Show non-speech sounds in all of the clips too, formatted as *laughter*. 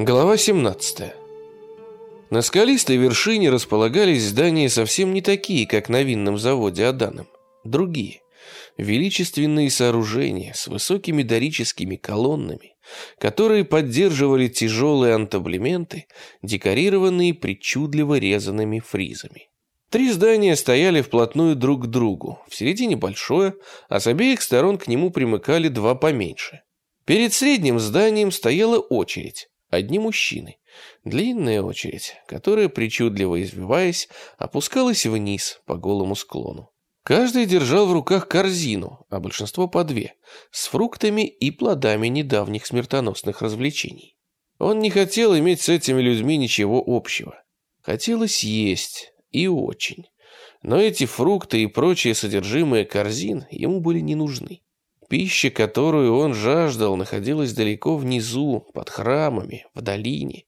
Глава 17. На скалистой вершине располагались здания совсем не такие, как на винном заводе Аданом. Другие. Величественные сооружения с высокими дорическими колоннами, которые поддерживали тяжелые антаблементы, декорированные причудливо резанными фризами. Три здания стояли вплотную друг к другу, в середине большое, а с обеих сторон к нему примыкали два поменьше. Перед средним зданием стояла очередь, Одни мужчины. Длинная очередь, которая, причудливо извиваясь, опускалась вниз по голому склону. Каждый держал в руках корзину, а большинство по две, с фруктами и плодами недавних смертоносных развлечений. Он не хотел иметь с этими людьми ничего общего. Хотелось есть, и очень. Но эти фрукты и прочие содержимое корзин ему были не нужны. Пища, которую он жаждал, находилась далеко внизу, под храмами, в долине.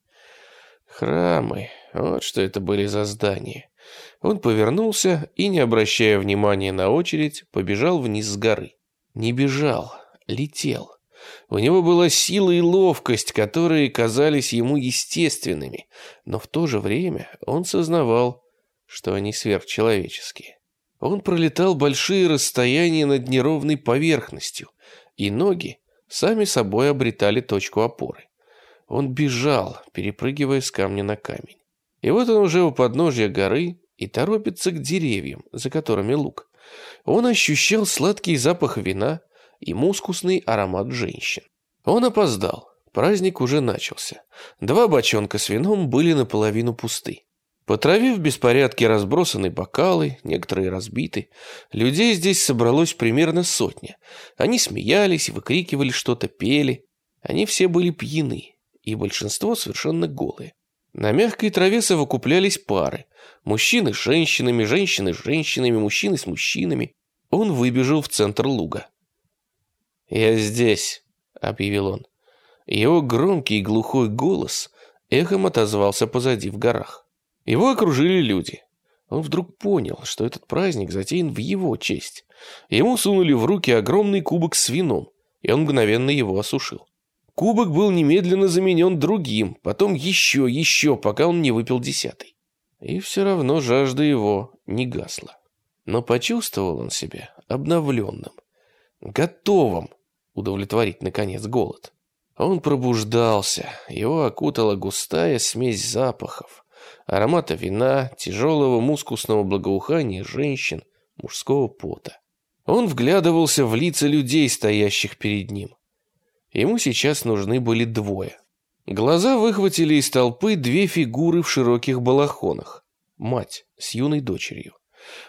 Храмы, вот что это были за здания. Он повернулся и, не обращая внимания на очередь, побежал вниз с горы. Не бежал, летел. У него была сила и ловкость, которые казались ему естественными, но в то же время он сознавал, что они сверхчеловеческие. Он пролетал большие расстояния над неровной поверхностью, и ноги сами собой обретали точку опоры. Он бежал, перепрыгивая с камня на камень. И вот он уже у подножья горы и торопится к деревьям, за которыми луг. Он ощущал сладкий запах вина и мускусный аромат женщин. Он опоздал. Праздник уже начался. Два бочонка с вином были наполовину пусты. По траве в беспорядке разбросаны бокалы, некоторые разбиты. Людей здесь собралось примерно сотня. Они смеялись, выкрикивали что-то, пели. Они все были пьяны, и большинство совершенно голые. На мягкой траве совокуплялись пары. Мужчины с женщинами, женщины с женщинами, мужчины с мужчинами. Он выбежал в центр луга. «Я здесь», — объявил он. Его громкий и глухой голос эхом отозвался позади в горах. Его окружили люди. Он вдруг понял, что этот праздник затеян в его честь. Ему сунули в руки огромный кубок с вином, и он мгновенно его осушил. Кубок был немедленно заменен другим, потом еще, еще, пока он не выпил десятый. И все равно жажда его не гасла. Но почувствовал он себя обновленным, готовым удовлетворить, наконец, голод. Он пробуждался, его окутала густая смесь запахов, аромата вина, тяжелого мускусного благоухания женщин, мужского пота. Он вглядывался в лица людей, стоящих перед ним. Ему сейчас нужны были двое. Глаза выхватили из толпы две фигуры в широких балахонах. Мать с юной дочерью.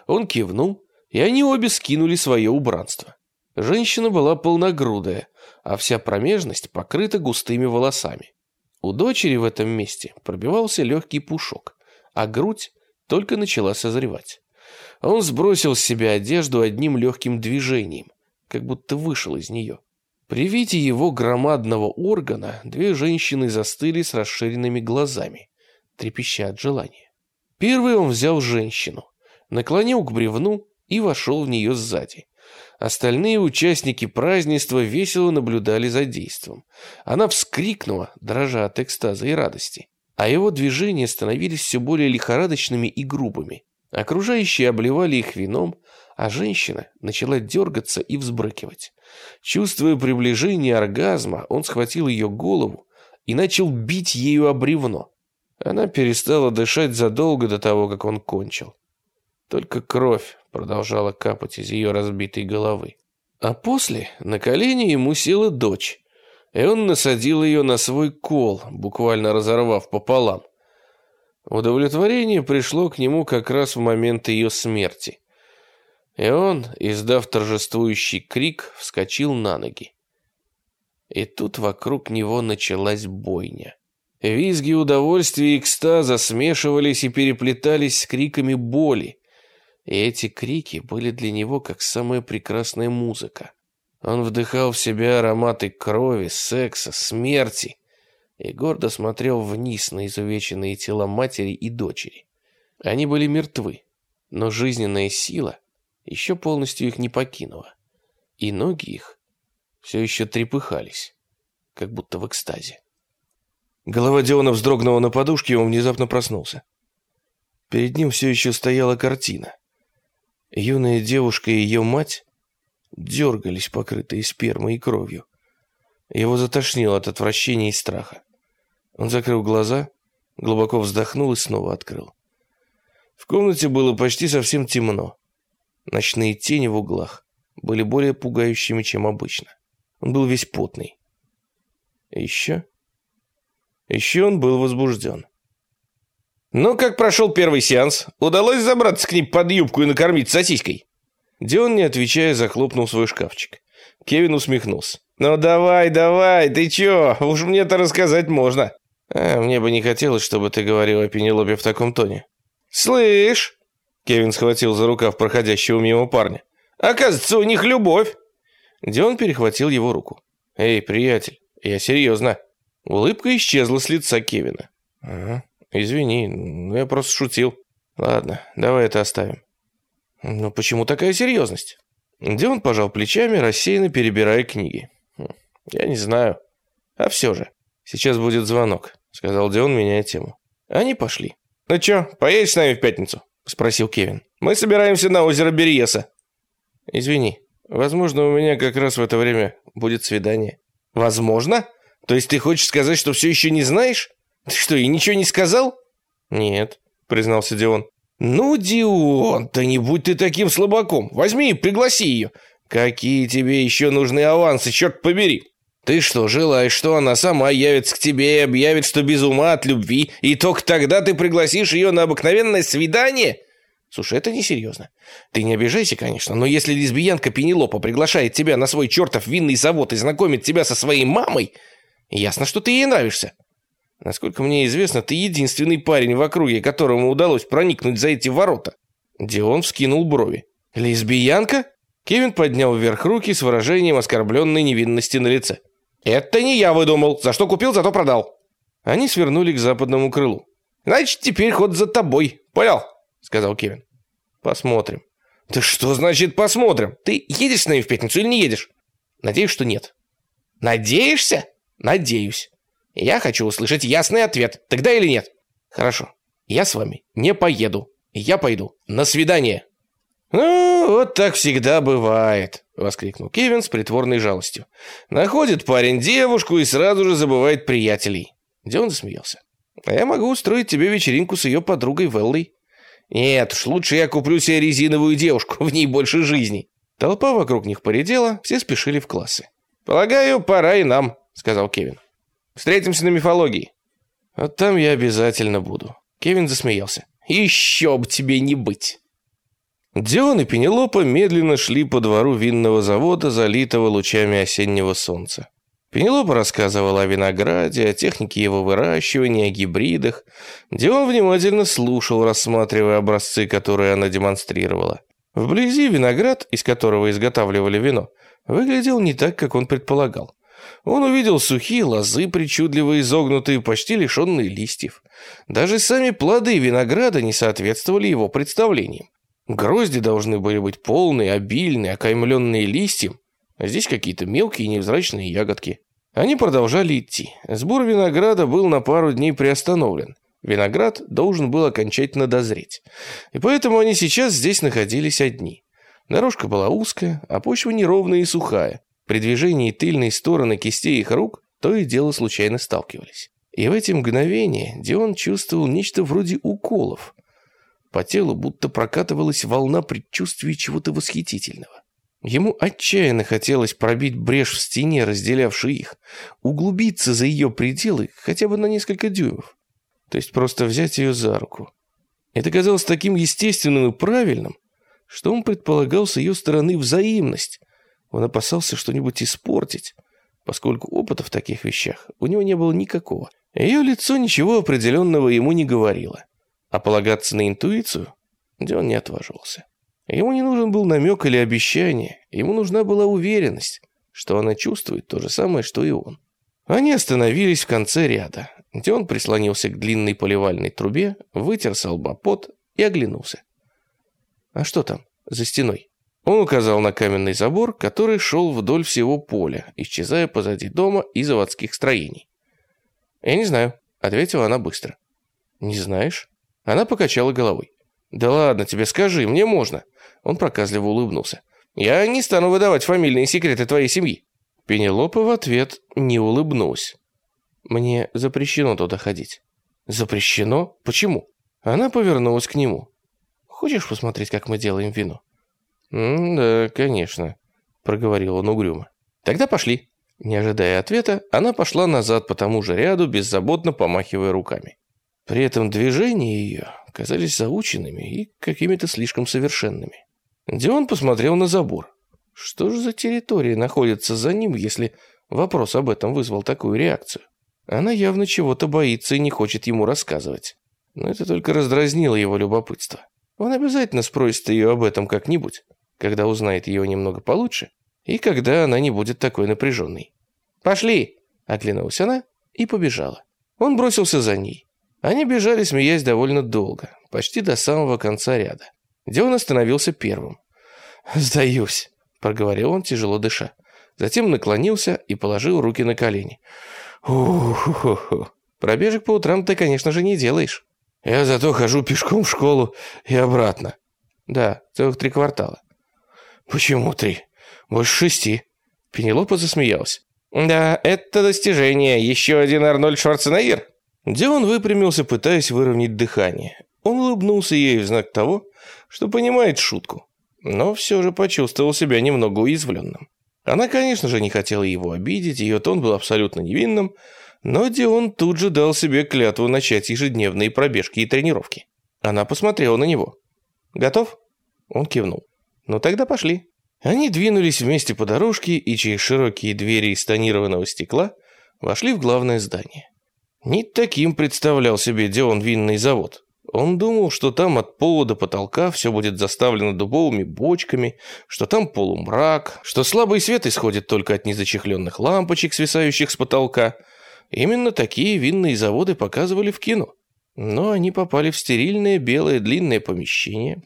Он кивнул, и они обе скинули свое убранство. Женщина была полногрудая, а вся промежность покрыта густыми волосами. У дочери в этом месте пробивался легкий пушок, а грудь только начала созревать. Он сбросил с себя одежду одним легким движением, как будто вышел из нее. При виде его громадного органа две женщины застыли с расширенными глазами, трепеща от желания. Первый он взял женщину, наклонил к бревну и вошел в нее сзади. Остальные участники празднества весело наблюдали за действом. Она вскрикнула, дрожа от экстаза и радости. А его движения становились все более лихорадочными и грубыми. Окружающие обливали их вином, а женщина начала дергаться и взбрыкивать. Чувствуя приближение оргазма, он схватил ее голову и начал бить ею о бревно. Она перестала дышать задолго до того, как он кончил. Только кровь продолжала капать из ее разбитой головы. А после на колени ему села дочь, и он насадил ее на свой кол, буквально разорвав пополам. Удовлетворение пришло к нему как раз в момент ее смерти. И он, издав торжествующий крик, вскочил на ноги. И тут вокруг него началась бойня. Визги удовольствия и экстаза смешивались и переплетались с криками боли. И эти крики были для него как самая прекрасная музыка. Он вдыхал в себя ароматы крови, секса, смерти и гордо смотрел вниз на изувеченные тела матери и дочери. Они были мертвы, но жизненная сила еще полностью их не покинула, и ноги их все еще трепыхались, как будто в экстазе. Голова Диона вздрогнула на подушке, и он внезапно проснулся. Перед ним все еще стояла картина. Юная девушка и ее мать дергались, покрытые спермой и кровью. Его затошнило от отвращения и страха. Он закрыл глаза, глубоко вздохнул и снова открыл. В комнате было почти совсем темно. Ночные тени в углах были более пугающими, чем обычно. Он был весь потный. еще... Еще он был возбужден. «Ну, как прошел первый сеанс? Удалось забраться к ним под юбку и накормить сосиской?» Дион, не отвечая, захлопнул свой шкафчик. Кевин усмехнулся. «Ну давай, давай, ты чё? Уж мне-то рассказать можно». «А, мне бы не хотелось, чтобы ты говорил о Пенелопе в таком тоне». «Слышь!» Кевин схватил за рукав проходящего мимо парня. «Оказывается, у них любовь!» Дион перехватил его руку. «Эй, приятель, я серьезно». Улыбка исчезла с лица Кевина. «Ага, извини, я просто шутил. Ладно, давай это оставим». «Ну почему такая серьезность?» Дион пожал плечами, рассеянно перебирая книги. «Хм, «Я не знаю. А все же. Сейчас будет звонок», — сказал Дион, меняя тему. Они пошли. «Ну чё, поедешь с нами в пятницу?» — спросил Кевин. «Мы собираемся на озеро Бериеса». «Извини, возможно, у меня как раз в это время будет свидание». «Возможно? То есть ты хочешь сказать, что все еще не знаешь? Ты что, и ничего не сказал?» «Нет», — признался Дион. «Ну, Дион, да не будь ты таким слабаком. Возьми и пригласи ее. Какие тебе еще нужны авансы, черт побери!» Ты что, желаешь, что она сама явится к тебе и объявит, что без ума от любви, и только тогда ты пригласишь ее на обыкновенное свидание? Слушай, это несерьезно. Ты не обижайся, конечно, но если лесбиянка Пенелопа приглашает тебя на свой чертов винный завод и знакомит тебя со своей мамой, ясно, что ты ей нравишься. Насколько мне известно, ты единственный парень в округе, которому удалось проникнуть за эти ворота. Дион вскинул брови. Лесбиянка? Кевин поднял вверх руки с выражением оскорбленной невинности на лице. «Это не я выдумал. За что купил, зато продал». Они свернули к западному крылу. «Значит, теперь ход за тобой. Понял?» — сказал Кевин. «Посмотрим». «Да что значит посмотрим? Ты едешь с нами в пятницу или не едешь?» «Надеюсь, что нет». «Надеешься?» «Надеюсь. Я хочу услышать ясный ответ. Тогда или нет?» «Хорошо. Я с вами не поеду. Я пойду. На свидание». «Ну, вот так всегда бывает», — воскликнул Кевин с притворной жалостью. «Находит парень девушку и сразу же забывает приятелей». Дион засмеялся. «А я могу устроить тебе вечеринку с ее подругой Веллой». «Нет уж, лучше я куплю себе резиновую девушку, *laughs* в ней больше жизни». Толпа вокруг них поредела, все спешили в классы. «Полагаю, пора и нам», — сказал Кевин. «Встретимся на мифологии». «Вот там я обязательно буду». Кевин засмеялся. «Еще бы тебе не быть». Дион и Пенелопа медленно шли по двору винного завода, залитого лучами осеннего солнца. Пенелопа рассказывала о винограде, о технике его выращивания, о гибридах. Дион внимательно слушал, рассматривая образцы, которые она демонстрировала. Вблизи виноград, из которого изготавливали вино, выглядел не так, как он предполагал. Он увидел сухие лозы, причудливо изогнутые, почти лишенные листьев. Даже сами плоды винограда не соответствовали его представлениям. Грозди должны были быть полные, обильные, окаймленные листьем, а здесь какие-то мелкие невзрачные ягодки. Они продолжали идти. Сбор винограда был на пару дней приостановлен. Виноград должен был окончательно дозреть. И поэтому они сейчас здесь находились одни. Дорожка была узкая, а почва неровная и сухая. При движении тыльной стороны кистей их рук то и дело случайно сталкивались. И в эти мгновения Дион чувствовал нечто вроде уколов, по телу будто прокатывалась волна предчувствия чего-то восхитительного. Ему отчаянно хотелось пробить брешь в стене, разделявшей их, углубиться за ее пределы хотя бы на несколько дюймов. То есть просто взять ее за руку. Это казалось таким естественным и правильным, что он предполагал с ее стороны взаимность. Он опасался что-нибудь испортить, поскольку опыта в таких вещах у него не было никакого. Ее лицо ничего определенного ему не говорило. А полагаться на интуицию Дион не отваживался. Ему не нужен был намек или обещание, ему нужна была уверенность, что она чувствует то же самое, что и он. Они остановились в конце ряда. Дион прислонился к длинной поливальной трубе, вытер с и оглянулся. А что там, за стеной? Он указал на каменный забор, который шел вдоль всего поля, исчезая позади дома и заводских строений. «Я не знаю», ответила она быстро. Не знаешь? Она покачала головой. Да ладно тебе, скажи, мне можно. Он проказливо улыбнулся. Я не стану выдавать фамильные секреты твоей семьи. Пенелопа в ответ не улыбнулась. Мне запрещено туда ходить. Запрещено? Почему? Она повернулась к нему. Хочешь посмотреть, как мы делаем вино? Да, конечно, проговорил он угрюмо. Тогда пошли. Не ожидая ответа, она пошла назад по тому же ряду, беззаботно помахивая руками. При этом движения ее казались заученными и какими-то слишком совершенными. Дион посмотрел на забор. Что же за территория находится за ним, если вопрос об этом вызвал такую реакцию? Она явно чего-то боится и не хочет ему рассказывать. Но это только раздразнило его любопытство. Он обязательно спросит ее об этом как-нибудь, когда узнает ее немного получше и когда она не будет такой напряженной. «Пошли!» – оглянулась она и побежала. Он бросился за ней. Они бежали, смеясь довольно долго, почти до самого конца ряда, где он остановился первым. «Сдаюсь», – проговорил он, тяжело дыша. Затем наклонился и положил руки на колени. «Ух-ху-ху. Пробежек по утрам ты, конечно же, не делаешь». «Я зато хожу пешком в школу и обратно». «Да, целых три квартала». «Почему три? Больше шести». Пенелопа засмеялась. «Да, это достижение. Еще один Арнольд Шварценеггер?» Дион выпрямился, пытаясь выровнять дыхание. Он улыбнулся ей в знак того, что понимает шутку, но все же почувствовал себя немного уязвленным. Она, конечно же, не хотела его обидеть, ее тон был абсолютно невинным, но Дион тут же дал себе клятву начать ежедневные пробежки и тренировки. Она посмотрела на него. «Готов?» Он кивнул. «Ну тогда пошли». Они двинулись вместе по дорожке и через широкие двери из тонированного стекла вошли в главное здание. Не таким представлял себе Дион винный завод. Он думал, что там от пола до потолка все будет заставлено дубовыми бочками, что там полумрак, что слабый свет исходит только от незачехленных лампочек, свисающих с потолка. Именно такие винные заводы показывали в кино. Но они попали в стерильное белое длинное помещение,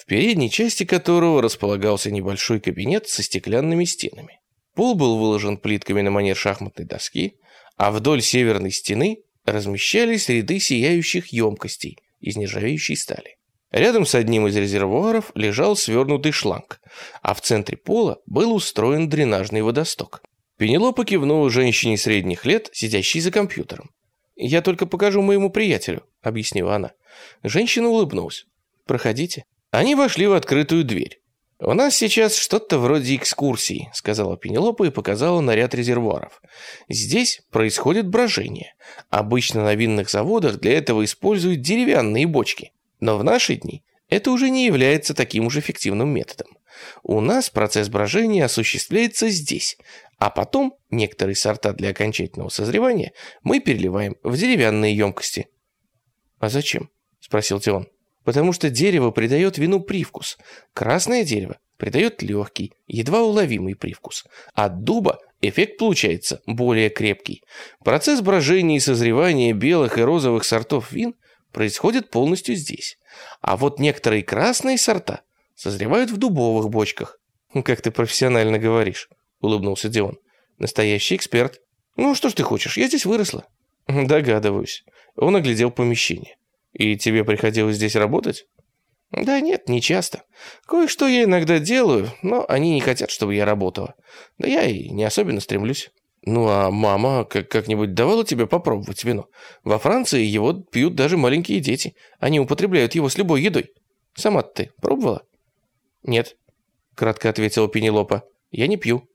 в передней части которого располагался небольшой кабинет со стеклянными стенами. Пол был выложен плитками на манер шахматной доски, а вдоль северной стены размещались ряды сияющих емкостей из нержавеющей стали. Рядом с одним из резервуаров лежал свернутый шланг, а в центре пола был устроен дренажный водосток. Пенелопа кивнула женщине средних лет, сидящей за компьютером. «Я только покажу моему приятелю», — объяснила она. Женщина улыбнулась. «Проходите». Они вошли в открытую дверь. «У нас сейчас что-то вроде экскурсии», — сказала Пенелопа и показала на ряд резервуаров. «Здесь происходит брожение. Обычно на винных заводах для этого используют деревянные бочки. Но в наши дни это уже не является таким уж эффективным методом. У нас процесс брожения осуществляется здесь, а потом некоторые сорта для окончательного созревания мы переливаем в деревянные емкости». «А зачем?» — спросил Тион потому что дерево придает вину привкус. Красное дерево придает легкий, едва уловимый привкус. От дуба эффект получается более крепкий. Процесс брожения и созревания белых и розовых сортов вин происходит полностью здесь. А вот некоторые красные сорта созревают в дубовых бочках. *laughs* «Как ты профессионально говоришь», — улыбнулся Дион. «Настоящий эксперт». «Ну, что ж ты хочешь, я здесь выросла». *laughs* «Догадываюсь». Он оглядел помещение. И тебе приходилось здесь работать? Да нет, не часто. Кое-что я иногда делаю, но они не хотят, чтобы я работала. Да я и не особенно стремлюсь. Ну а мама как-нибудь давала тебе попробовать вино? Во Франции его пьют даже маленькие дети. Они употребляют его с любой едой. Сама ты пробовала? Нет, кратко ответила Пенелопа. Я не пью.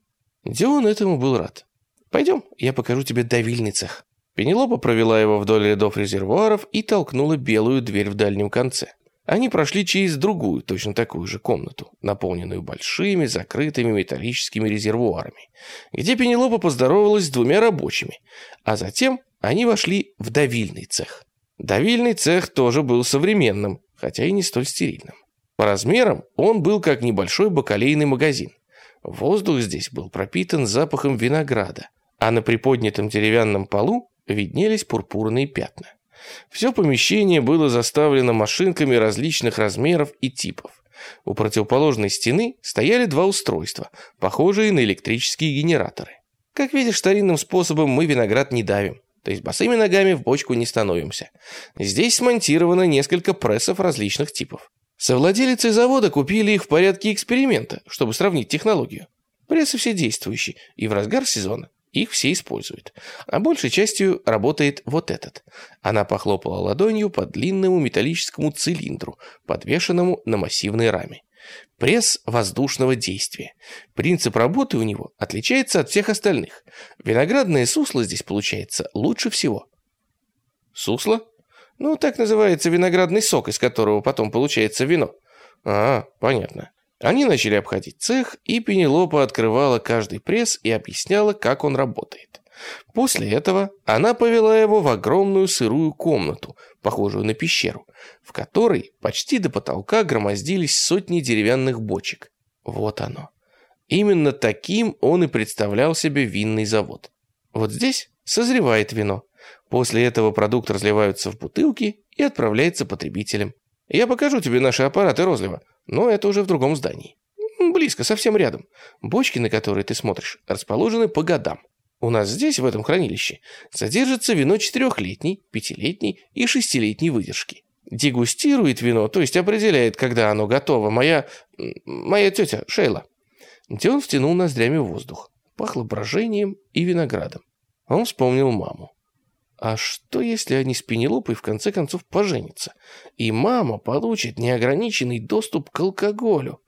Дион этому был рад. Пойдем, я покажу тебе давильный цех. Пенелопа провела его вдоль рядов резервуаров и толкнула белую дверь в дальнем конце. Они прошли через другую, точно такую же комнату, наполненную большими, закрытыми металлическими резервуарами, где Пенелопа поздоровалась с двумя рабочими, а затем они вошли в давильный цех. Давильный цех тоже был современным, хотя и не столь стерильным. По размерам он был как небольшой бакалейный магазин. Воздух здесь был пропитан запахом винограда, а на приподнятом деревянном полу виднелись пурпурные пятна. Все помещение было заставлено машинками различных размеров и типов. У противоположной стены стояли два устройства, похожие на электрические генераторы. Как видишь, старинным способом мы виноград не давим. то есть босыми ногами в бочку не становимся. Здесь смонтировано несколько прессов различных типов. Совладелицы завода купили их в порядке эксперимента, чтобы сравнить технологию. Прессы все действующие, и в разгар сезона их все используют. А большей частью работает вот этот. Она похлопала ладонью по длинному металлическому цилиндру, подвешенному на массивной раме. Пресс воздушного действия. Принцип работы у него отличается от всех остальных. Виноградное сусло здесь получается лучше всего. Сусло? Ну, так называется виноградный сок, из которого потом получается вино. А, понятно. Они начали обходить цех, и Пенелопа открывала каждый пресс и объясняла, как он работает. После этого она повела его в огромную сырую комнату, похожую на пещеру, в которой почти до потолка громоздились сотни деревянных бочек. Вот оно. Именно таким он и представлял себе винный завод. Вот здесь созревает вино. После этого продукт разливается в бутылки и отправляется потребителям. Я покажу тебе наши аппараты розлива, но это уже в другом здании. Близко, совсем рядом. Бочки, на которые ты смотришь, расположены по годам. У нас здесь, в этом хранилище, содержится вино четырехлетней, пятилетней и шестилетней выдержки. Дегустирует вино, то есть определяет, когда оно готово, моя... моя тетя Шейла. Дион втянул ноздрями воздух. Пахло брожением и виноградом. Он вспомнил маму. А что, если они с Пенелопой в конце концов поженятся, и мама получит неограниченный доступ к алкоголю?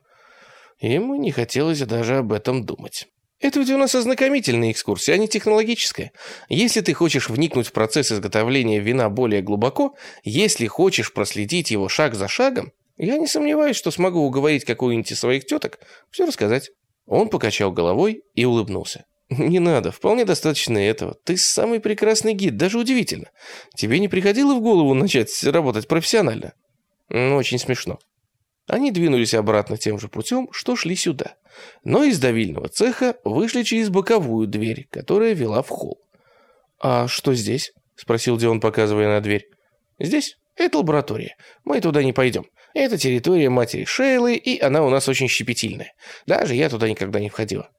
Ему не хотелось даже об этом думать. Это ведь у нас ознакомительная экскурсия, а не технологическая. Если ты хочешь вникнуть в процесс изготовления вина более глубоко, если хочешь проследить его шаг за шагом, я не сомневаюсь, что смогу уговорить какую-нибудь из своих теток все рассказать. Он покачал головой и улыбнулся. «Не надо, вполне достаточно этого. Ты самый прекрасный гид, даже удивительно. Тебе не приходило в голову начать работать профессионально?» «Очень смешно». Они двинулись обратно тем же путем, что шли сюда. Но из давильного цеха вышли через боковую дверь, которая вела в холл. «А что здесь?» — спросил Дион, показывая на дверь. «Здесь? Это лаборатория. Мы туда не пойдем. Это территория матери Шейлы, и она у нас очень щепетильная. Даже я туда никогда не входила».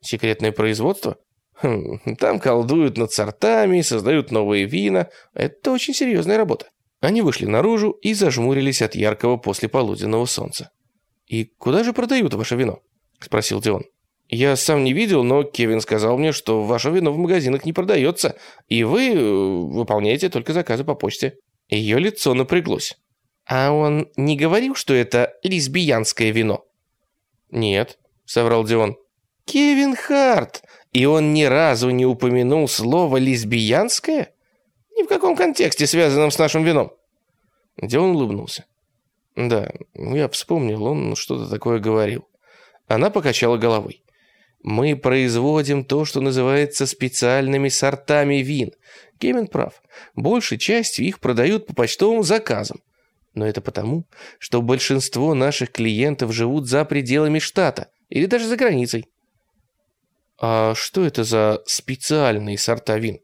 «Секретное производство?» Хм, там колдуют над сортами, создают новые вина. Это очень серьезная работа. Они вышли наружу и зажмурились от яркого послеполуденного солнца. «И куда же продают ваше вино?» – спросил Дион. «Я сам не видел, но Кевин сказал мне, что ваше вино в магазинах не продается, и вы э, выполняете только заказы по почте». Ее лицо напряглось. «А он не говорил, что это лесбиянское вино?» «Нет», — соврал Дион. «Кевин Харт! И он ни разу не упомянул слово «лесбиянское»?» Ни в каком контексте, связанном с нашим вином. Дион улыбнулся. Да, я вспомнил, он что-то такое говорил. Она покачала головой. Мы производим то, что называется специальными сортами вин. Кевин прав. Большей частью их продают по почтовым заказам. Но это потому, что большинство наших клиентов живут за пределами штата или даже за границей. А что это за специальные сорта вин?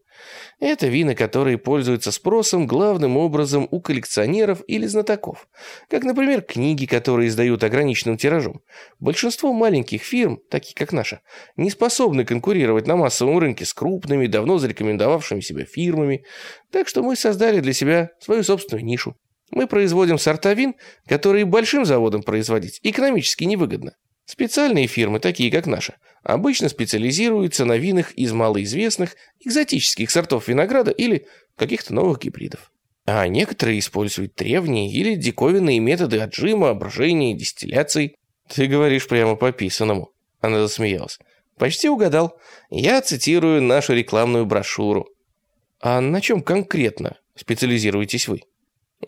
Это вина, которые пользуются спросом главным образом у коллекционеров или знатоков. Как, например, книги, которые издают ограниченным тиражом. Большинство маленьких фирм, таких как наша, не способны конкурировать на массовом рынке с крупными, давно зарекомендовавшими себя фирмами. Так что мы создали для себя свою собственную нишу. Мы производим сорта вин, которые большим заводам производить экономически невыгодно. Специальные фирмы, такие как наша, обычно специализируются на винах из малоизвестных экзотических сортов винограда или каких-то новых гибридов. А некоторые используют древние или диковинные методы отжима, брожения и дистилляции. Ты говоришь прямо по писанному. Она засмеялась. Почти угадал. Я цитирую нашу рекламную брошюру. А на чем конкретно специализируетесь вы?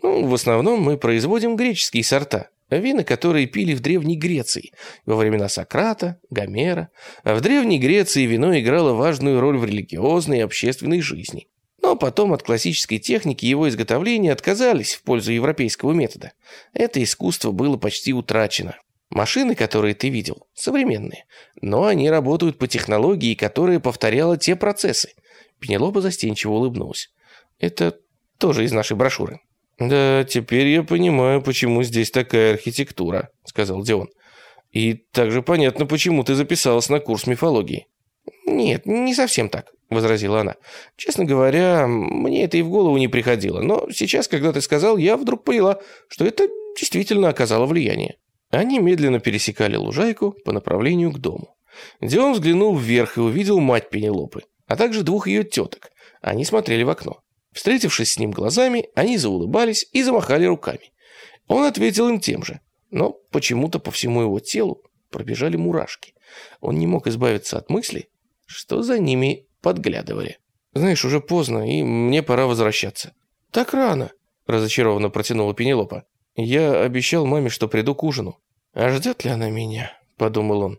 Ну, в основном мы производим греческие сорта, Вина, которые пили в Древней Греции, во времена Сократа, Гомера. В Древней Греции вино играло важную роль в религиозной и общественной жизни. Но потом от классической техники его изготовления отказались в пользу европейского метода. Это искусство было почти утрачено. Машины, которые ты видел, современные, но они работают по технологии, которая повторяла те процессы. Пенелопа застенчиво улыбнулась. Это тоже из нашей брошюры. «Да, теперь я понимаю, почему здесь такая архитектура», — сказал Дион. «И также понятно, почему ты записалась на курс мифологии». «Нет, не совсем так. — возразила она. «Честно говоря, мне это и в голову не приходило, но сейчас, когда ты сказал, я вдруг поняла, что это действительно оказало влияние». Они медленно пересекали лужайку по направлению к дому. Дион взглянул вверх и увидел мать Пенелопы, а также двух ее теток. Они смотрели в окно. Встретившись с ним глазами, они заулыбались и замахали руками. Он ответил им тем же, но почему-то по всему его телу пробежали мурашки. Он не мог избавиться от мысли, что за ними подглядывали. «Знаешь, уже поздно, и мне пора возвращаться». «Так рано», — разочарованно протянула Пенелопа. «Я обещал маме, что приду к ужину». «А ждет ли она меня?» — подумал он.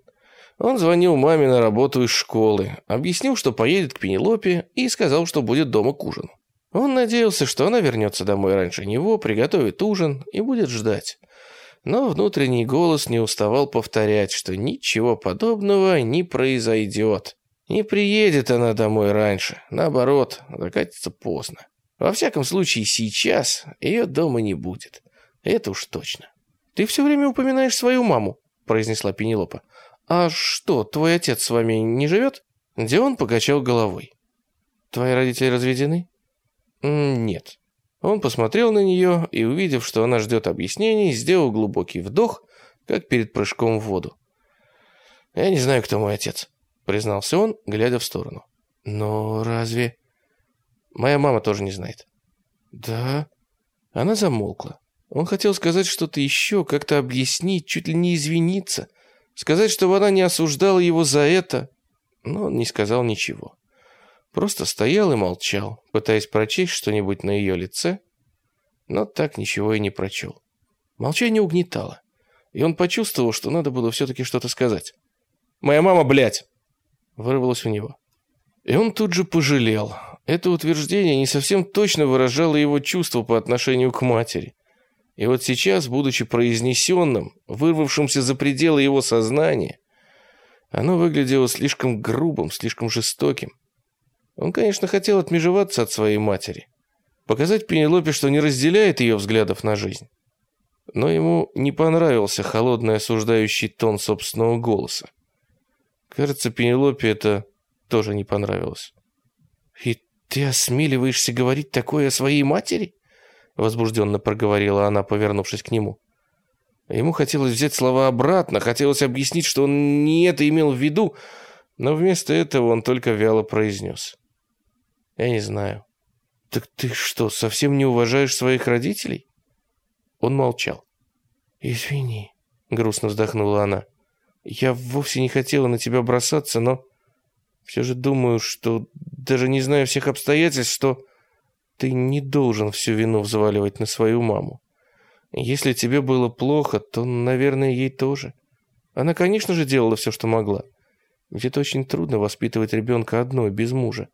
Он звонил маме на работу из школы, объяснил, что поедет к Пенелопе и сказал, что будет дома к ужину. Он надеялся, что она вернется домой раньше него, приготовит ужин и будет ждать. Но внутренний голос не уставал повторять, что ничего подобного не произойдет. Не приедет она домой раньше, наоборот, закатится поздно. Во всяком случае, сейчас ее дома не будет. Это уж точно. «Ты все время упоминаешь свою маму», — произнесла Пенелопа. «А что, твой отец с вами не живет?» Дион покачал головой. «Твои родители разведены?» «Нет». Он посмотрел на нее и, увидев, что она ждет объяснений, сделал глубокий вдох, как перед прыжком в воду. «Я не знаю, кто мой отец», признался он, глядя в сторону. «Но разве...» «Моя мама тоже не знает». «Да?» Она замолкла. Он хотел сказать что-то еще, как-то объяснить, чуть ли не извиниться, сказать, чтобы она не осуждала его за это, но он не сказал ничего. Просто стоял и молчал, пытаясь прочесть что-нибудь на ее лице, но так ничего и не прочел. Молчание угнетало, и он почувствовал, что надо было все-таки что-то сказать. «Моя мама, блядь!» вырвалось у него. И он тут же пожалел. Это утверждение не совсем точно выражало его чувства по отношению к матери. И вот сейчас, будучи произнесенным, вырвавшимся за пределы его сознания, оно выглядело слишком грубым, слишком жестоким. Он, конечно, хотел отмежеваться от своей матери, показать Пенелопе, что не разделяет ее взглядов на жизнь. Но ему не понравился холодный осуждающий тон собственного голоса. Кажется, Пенелопе это тоже не понравилось. «И ты осмеливаешься говорить такое о своей матери?» Возбужденно проговорила она, повернувшись к нему. Ему хотелось взять слова обратно, хотелось объяснить, что он не это имел в виду, но вместо этого он только вяло произнес. «Я не знаю». «Так ты что, совсем не уважаешь своих родителей?» Он молчал. «Извини», — грустно вздохнула она. Я вовсе не хотела на тебя бросаться, но все же думаю, что даже не знаю всех обстоятельств, что ты не должен всю вину взваливать на свою маму. Если тебе было плохо, то, наверное, ей тоже. Она, конечно же, делала все, что могла. Ведь это очень трудно воспитывать ребенка одной, без мужа.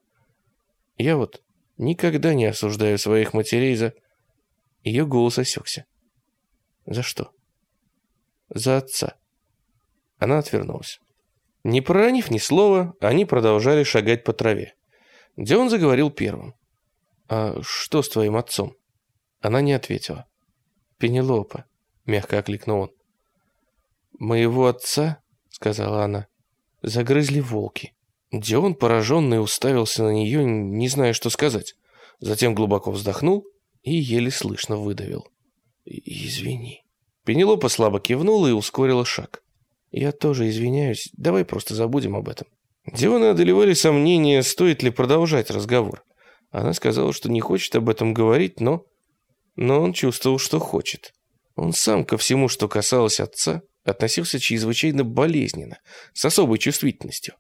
Я вот никогда не осуждаю своих матерей за... Ее голос осекся. За что? За отца. Она отвернулась. Не проронив ни слова, они продолжали шагать по траве. Дион заговорил первым. «А что с твоим отцом?» Она не ответила. «Пенелопа», — мягко окликнул он. «Моего отца», — сказала она, — «загрызли волки». Дион, пораженный, уставился на нее, не зная, что сказать. Затем глубоко вздохнул и еле слышно выдавил. «Извини». Пенелопа слабо кивнула и ускорила шаг. «Я тоже извиняюсь. Давай просто забудем об этом». Диона одолевали сомнения, стоит ли продолжать разговор. Она сказала, что не хочет об этом говорить, но... Но он чувствовал, что хочет. Он сам ко всему, что касалось отца, относился чрезвычайно болезненно, с особой чувствительностью.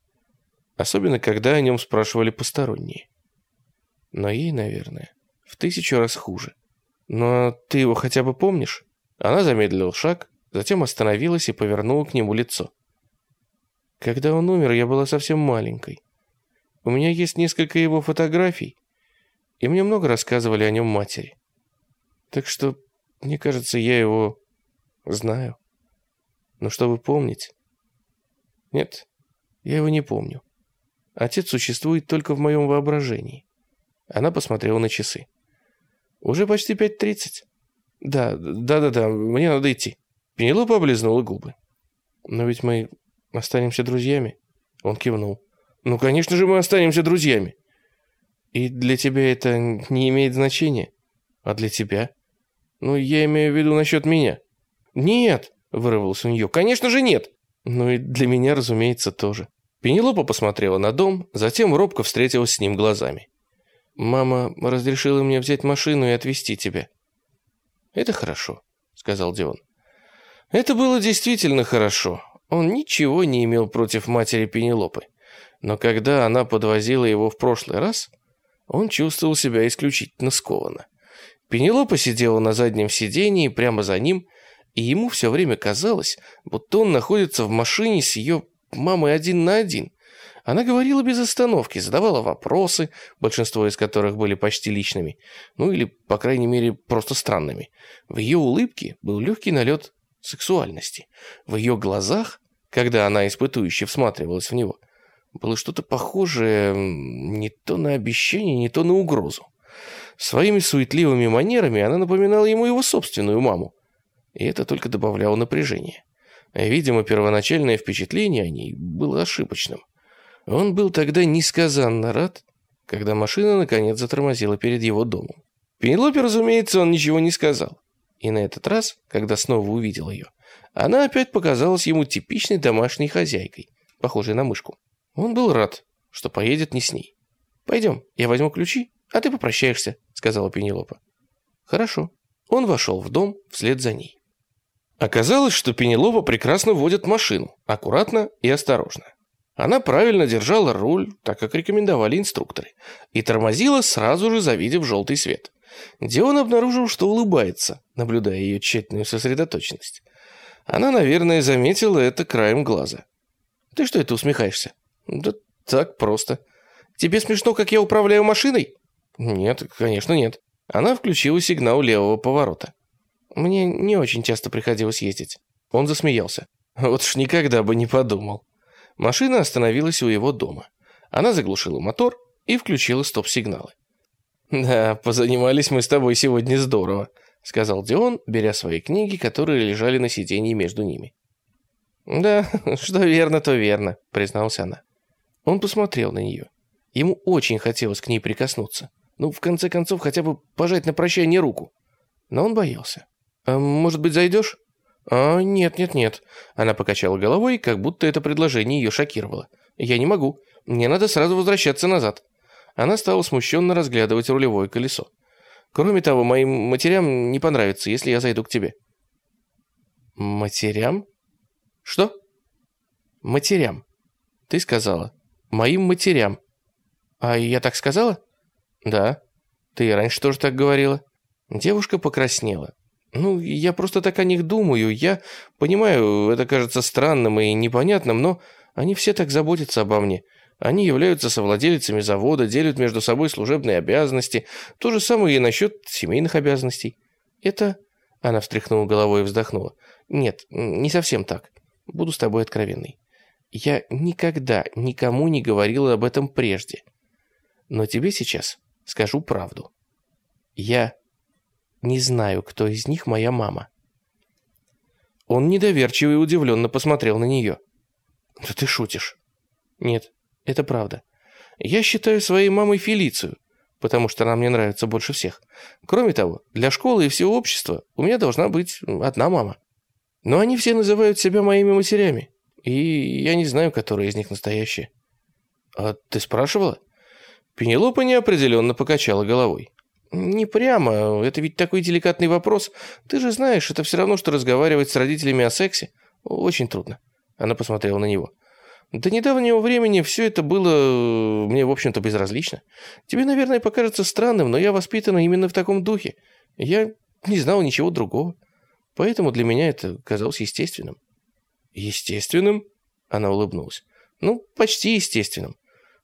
Особенно, когда о нем спрашивали посторонние. Но ей, наверное, в тысячу раз хуже. Но ты его хотя бы помнишь? Она замедлила шаг, Затем остановилась и повернула к нему лицо. Когда он умер, я была совсем маленькой. У меня есть несколько его фотографий, и мне много рассказывали о нем матери. Так что, мне кажется, я его знаю. Но чтобы помнить... Нет, я его не помню. Отец существует только в моем воображении. Она посмотрела на часы. Уже почти пять тридцать. Да, да-да-да, мне надо идти. Пенелопа облизнула губы. «Но ведь мы останемся друзьями?» Он кивнул. Ну, конечно же, мы останемся друзьями. И для тебя это не имеет значения? А для тебя? Ну, я имею в виду насчет меня. Нет, вырвался у нее. Конечно же нет. Ну и для меня, разумеется, тоже. Пенелопа посмотрела на дом, затем робко встретилась с ним глазами. «Мама разрешила мне взять машину и отвезти тебя». «Это хорошо», — сказал Дион. Это было действительно хорошо. Он ничего не имел против матери Пенелопы. Но когда она подвозила его в прошлый раз, он чувствовал себя исключительно скованно. Пенелопа сидела на заднем сидении прямо за ним, и ему все время казалось, будто он находится в машине с ее мамой один на один. Она говорила без остановки, задавала вопросы, большинство из которых были почти личными, ну или, по крайней мере, просто странными. В ее улыбке был легкий налет сексуальности. В ее глазах, когда она испытующе всматривалась в него, было что-то похожее не то на обещание, не то на угрозу. Своими суетливыми манерами она напоминала ему его собственную маму. И это только добавляло напряжения. Видимо, первоначальное впечатление о ней было ошибочным. Он был тогда несказанно рад, когда машина наконец затормозила перед его домом. Пенелопе, разумеется, он ничего не сказал. И на этот раз, когда снова увидел ее, она опять показалась ему типичной домашней хозяйкой, похожей на мышку. Он был рад, что поедет не с ней. «Пойдем, я возьму ключи, а ты попрощаешься», — сказала Пенелопа. «Хорошо». Он вошел в дом вслед за ней. Оказалось, что Пенелопа прекрасно водит машину, аккуратно и осторожно. Она правильно держала руль, так как рекомендовали инструкторы, и тормозила, сразу же завидев желтый свет. Дион обнаружил, что улыбается, наблюдая ее тщательную сосредоточенность. Она, наверное, заметила это краем глаза. «Ты что это усмехаешься?» «Да так просто. Тебе смешно, как я управляю машиной?» «Нет, конечно нет». Она включила сигнал левого поворота. Мне не очень часто приходилось ездить. Он засмеялся. Вот ж никогда бы не подумал. Машина остановилась у его дома. Она заглушила мотор и включила стоп-сигналы. «Да, позанимались мы с тобой сегодня здорово», — сказал Дион, беря свои книги, которые лежали на сиденье между ними. «Да, *laughs* что верно, то верно», — призналась она. Он посмотрел на нее. Ему очень хотелось к ней прикоснуться. Ну, в конце концов, хотя бы пожать на прощание руку. Но он боялся. «А может быть, зайдешь?» «А, нет, нет, нет». Она покачала головой, как будто это предложение ее шокировало. «Я не могу. Мне надо сразу возвращаться назад». Она стала смущенно разглядывать рулевое колесо. «Кроме того, моим матерям не понравится, если я зайду к тебе». «Матерям?» «Что?» «Матерям. Ты сказала. Моим матерям». «А я так сказала?» «Да. Ты раньше тоже так говорила». Девушка покраснела. Ну, я просто так о них думаю. Я понимаю, это кажется странным и непонятным, но они все так заботятся обо мне. Они являются совладельцами завода, делят между собой служебные обязанности. То же самое и насчет семейных обязанностей. Это... Она встряхнула головой и вздохнула. Нет, не совсем так. Буду с тобой откровенной. Я никогда никому не говорила об этом прежде. Но тебе сейчас скажу правду. Я не знаю, кто из них моя мама». Он недоверчиво и удивленно посмотрел на нее. «Да ты шутишь?» «Нет, это правда. Я считаю своей мамой Фелицию, потому что она мне нравится больше всех. Кроме того, для школы и всего общества у меня должна быть одна мама. Но они все называют себя моими матерями, и я не знаю, которая из них настоящая». «А ты спрашивала?» Пенелопа неопределенно покачала головой. «Не прямо. Это ведь такой деликатный вопрос. Ты же знаешь, это все равно, что разговаривать с родителями о сексе. Очень трудно». Она посмотрела на него. До недавнего времени все это было э, мне, в общем-то, безразлично. Тебе, наверное, покажется странным, но я воспитана именно в таком духе. Я не знал ничего другого. Поэтому для меня это казалось естественным». «Естественным?» Она улыбнулась. «Ну, почти естественным».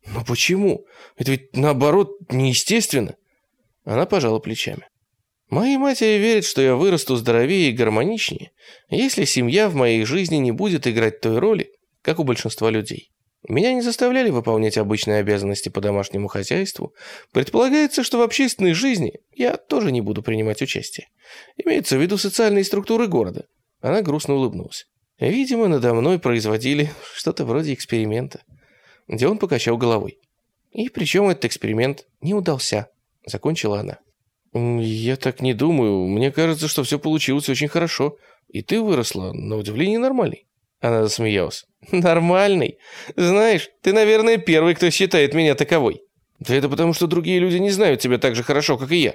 «Но почему? Это ведь, наоборот, неестественно». Она пожала плечами. Мои матери верят, что я вырасту здоровее и гармоничнее, если семья в моей жизни не будет играть той роли, как у большинства людей. Меня не заставляли выполнять обычные обязанности по домашнему хозяйству. Предполагается, что в общественной жизни я тоже не буду принимать участие. Имеются в виду социальные структуры города. Она грустно улыбнулась. Видимо, надо мной производили что-то вроде эксперимента. Дион покачал головой. И причем этот эксперимент не удался, закончила она. «Я так не думаю. Мне кажется, что все получилось очень хорошо. И ты выросла, на удивление, нормальный». Она засмеялась. *laughs* «Нормальный? Знаешь, ты, наверное, первый, кто считает меня таковой». «Да это потому, что другие люди не знают тебя так же хорошо, как и я».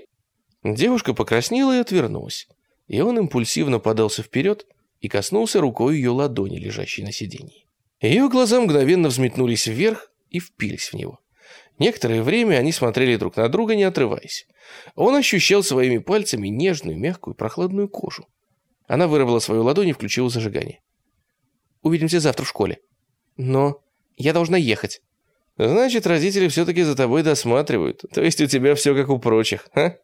Девушка покраснела и отвернулась. И он импульсивно подался вперед и коснулся рукой ее ладони, лежащей на сиденье. Ее глаза мгновенно взметнулись вверх и впились в него. Некоторое время они смотрели друг на друга, не отрываясь. Он ощущал своими пальцами нежную, мягкую, прохладную кожу. Она вырвала свою ладонь и включила зажигание. «Увидимся завтра в школе». «Но я должна ехать». «Значит, родители все-таки за тобой досматривают. То есть у тебя все как у прочих, а?»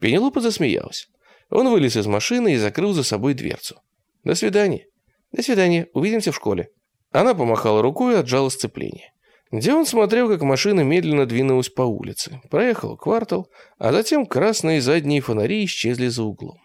Пенелопа засмеялась. Он вылез из машины и закрыл за собой дверцу. «До свидания». «До свидания. Увидимся в школе». Она помахала рукой и отжала сцепление. Дион смотрел, как машина медленно двинулась по улице, проехала квартал, а затем красные задние фонари исчезли за углом.